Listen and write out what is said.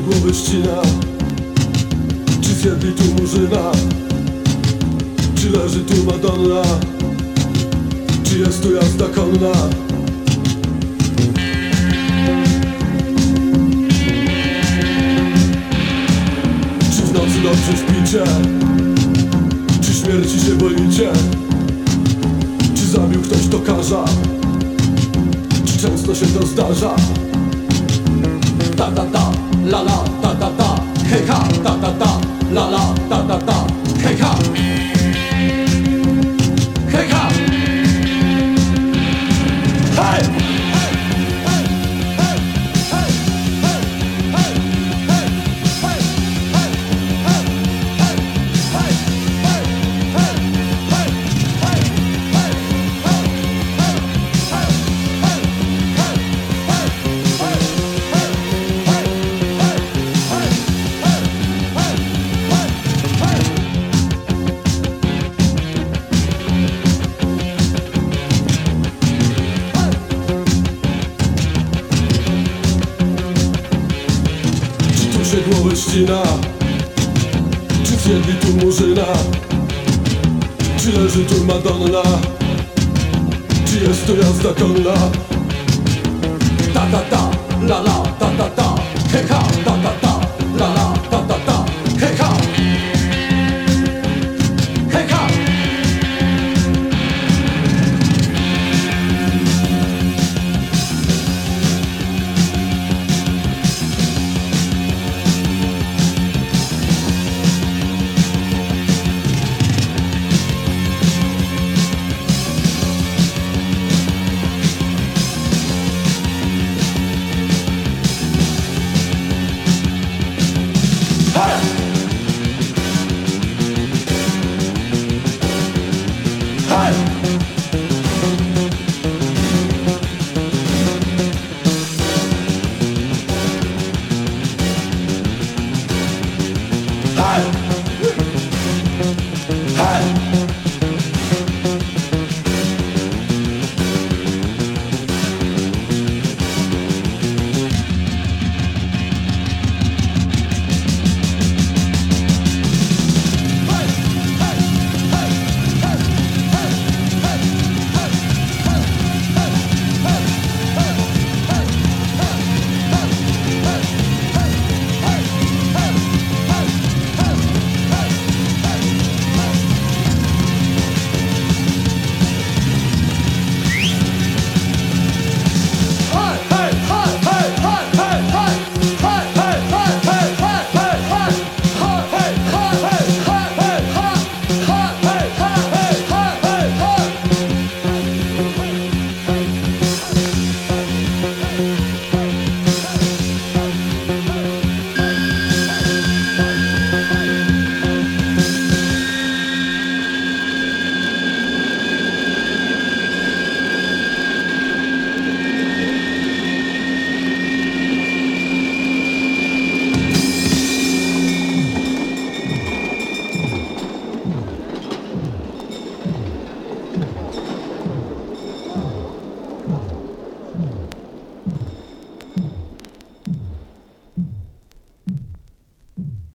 głowę ścina. Czy zjedli tu murzyna? Czy leży tu Madonna? Czy jest tu jazda konna? Czy w nocy dobrze śpicie? Czy śmierci się boicie? Czy zabił ktoś tokarza? Czy często się to zdarza? Ta ta ta, la la ta ta ta, hej ha, ta ta ta, la la ta ta ta, hej ha. Ścina Czy zjedli tu murzyna? Czy leży tu Madonna? Czy jest tu jazda konna? Ta ta ta, la la ta ta ta, hej ha, ta ta ta,